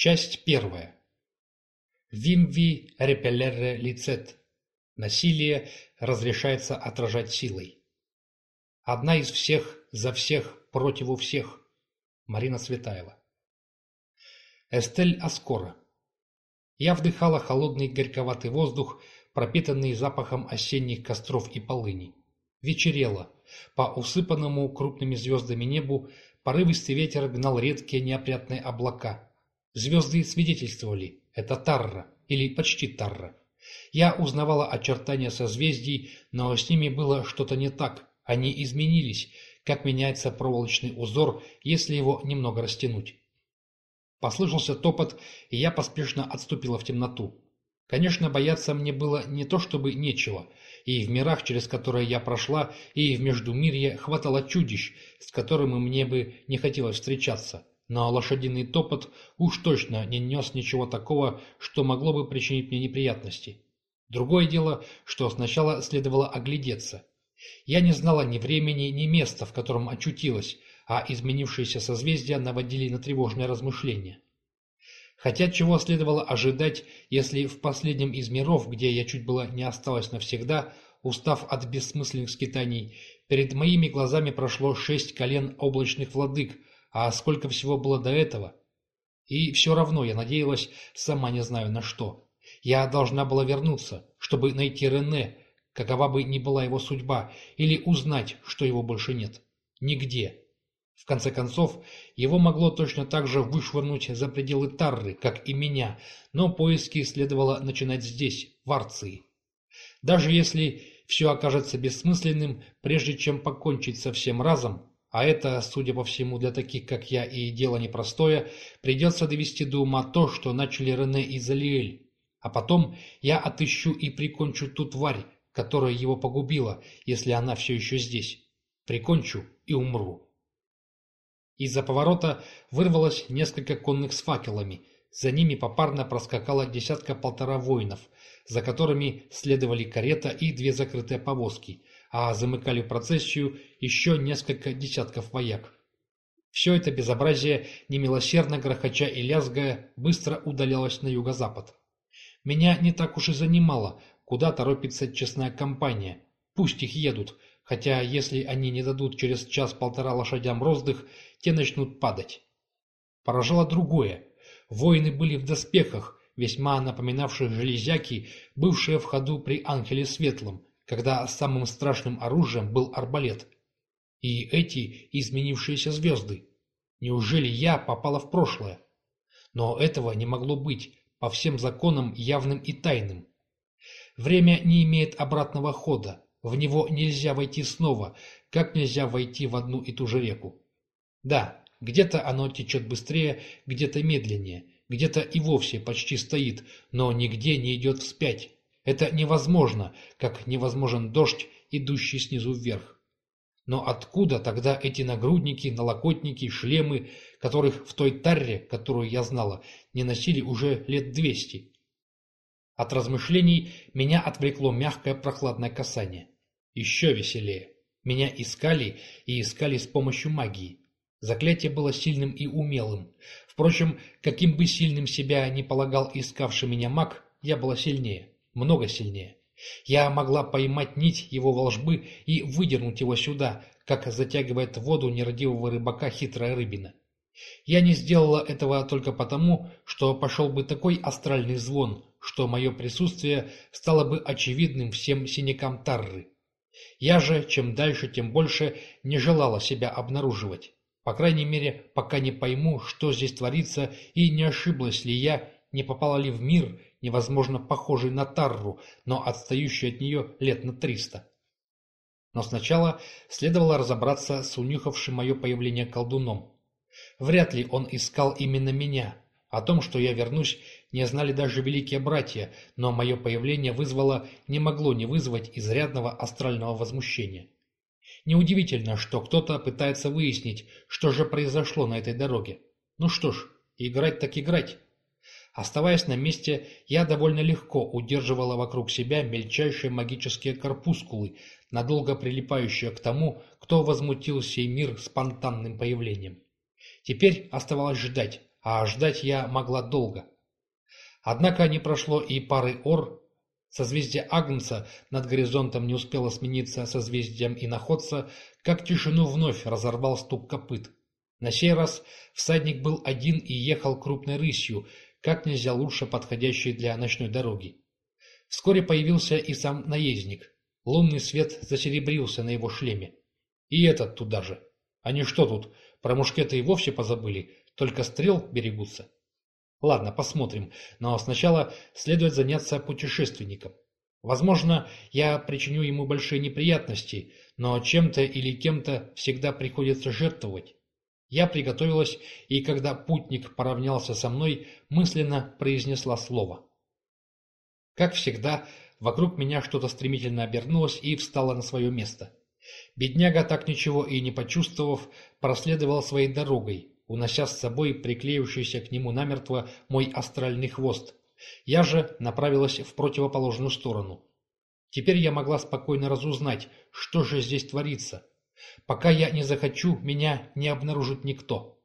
Часть первая. Вимви репеллерре лицет. Насилие разрешается отражать силой. Одна из всех, за всех, против у всех. Марина Светаева. Эстель Аскора. Я вдыхала холодный горьковатый воздух, пропитанный запахом осенних костров и полыни. Вечерело. По усыпанному крупными звездами небу порывистый ветер гнал редкие неопрятные облака – Звезды свидетельствовали – это Тарра, или почти Тарра. Я узнавала очертания созвездий, но с ними было что-то не так. Они изменились, как меняется проволочный узор, если его немного растянуть. Послышался топот, и я поспешно отступила в темноту. Конечно, бояться мне было не то чтобы нечего, и в мирах, через которые я прошла, и в Междумирье хватало чудищ, с которыми мне бы не хотелось встречаться но лошадиный топот уж точно не нес ничего такого, что могло бы причинить мне неприятности. Другое дело, что сначала следовало оглядеться. Я не знала ни времени, ни места, в котором очутилась, а изменившиеся созвездия наводили на тревожное размышление. Хотя чего следовало ожидать, если в последнем из миров, где я чуть было не осталась навсегда, устав от бессмысленных скитаний, перед моими глазами прошло шесть колен облачных владык, а сколько всего было до этого? И все равно я надеялась, сама не знаю на что. Я должна была вернуться, чтобы найти Рене, какова бы ни была его судьба, или узнать, что его больше нет. Нигде. В конце концов, его могло точно так же вышвырнуть за пределы Тарры, как и меня, но поиски следовало начинать здесь, в Арции. Даже если все окажется бессмысленным, прежде чем покончить со всем разом, а это, судя по всему, для таких, как я, и дело непростое, придется довести до ума то, что начали Рене и Залиэль. А потом я отыщу и прикончу ту тварь, которая его погубила, если она все еще здесь. Прикончу и умру. Из-за поворота вырвалось несколько конных с факелами. За ними попарно проскакала десятка-полтора воинов, за которыми следовали карета и две закрытые повозки – а замыкали процессию еще несколько десятков вояк. Все это безобразие, немилосердно грохоча и лязгая, быстро удалялось на юго-запад. Меня не так уж и занимало, куда торопится честная компания. Пусть их едут, хотя если они не дадут через час-полтора лошадям роздых, те начнут падать. Поражало другое. Воины были в доспехах, весьма напоминавших железяки, бывшие в ходу при Ангеле Светлом, когда самым страшным оружием был арбалет. И эти изменившиеся звезды. Неужели я попала в прошлое? Но этого не могло быть, по всем законам явным и тайным. Время не имеет обратного хода, в него нельзя войти снова, как нельзя войти в одну и ту же реку. Да, где-то оно течет быстрее, где-то медленнее, где-то и вовсе почти стоит, но нигде не идет вспять. Это невозможно, как невозможен дождь, идущий снизу вверх. Но откуда тогда эти нагрудники, налокотники, шлемы, которых в той тарре, которую я знала, не носили уже лет двести? От размышлений меня отвлекло мягкое прохладное касание. Еще веселее. Меня искали и искали с помощью магии. Заклятие было сильным и умелым. Впрочем, каким бы сильным себя ни полагал искавший меня маг, я была сильнее много сильнее. Я могла поймать нить его волжбы и выдернуть его сюда, как затягивает воду нерадивого рыбака хитрая рыбина. Я не сделала этого только потому, что пошел бы такой астральный звон, что мое присутствие стало бы очевидным всем синякам Тарры. Я же, чем дальше, тем больше не желала себя обнаруживать. По крайней мере, пока не пойму, что здесь творится и не ошиблась ли я, не попала ли в мир, невозможно похожий на Тарру, но отстающий от нее лет на триста. Но сначала следовало разобраться с унюхавшим мое появление колдуном. Вряд ли он искал именно меня. О том, что я вернусь, не знали даже великие братья, но мое появление вызвало, не могло не вызвать изрядного астрального возмущения. Неудивительно, что кто-то пытается выяснить, что же произошло на этой дороге. Ну что ж, играть так играть. Оставаясь на месте, я довольно легко удерживала вокруг себя мельчайшие магические корпускулы, надолго прилипающие к тому, кто возмутил сей мир спонтанным появлением. Теперь оставалось ждать, а ждать я могла долго. Однако не прошло и пары ор, созвездие Агнца над горизонтом не успело смениться созвездием иноходца, как тишину вновь разорвал стук копыт. На сей раз всадник был один и ехал крупной рысью, как нельзя лучше подходящей для ночной дороги. Вскоре появился и сам наездник. Лунный свет засеребрился на его шлеме. И этот туда же. Они что тут, про мушкеты и вовсе позабыли, только стрел берегутся? Ладно, посмотрим, но сначала следует заняться путешественником. Возможно, я причиню ему большие неприятности, но чем-то или кем-то всегда приходится жертвовать. Я приготовилась, и когда путник поравнялся со мной, мысленно произнесла слово. Как всегда, вокруг меня что-то стремительно обернулось и встало на свое место. Бедняга, так ничего и не почувствовав, проследовал своей дорогой, унося с собой приклеившийся к нему намертво мой астральный хвост. Я же направилась в противоположную сторону. Теперь я могла спокойно разузнать, что же здесь творится. Пока я не захочу, меня не обнаружит никто.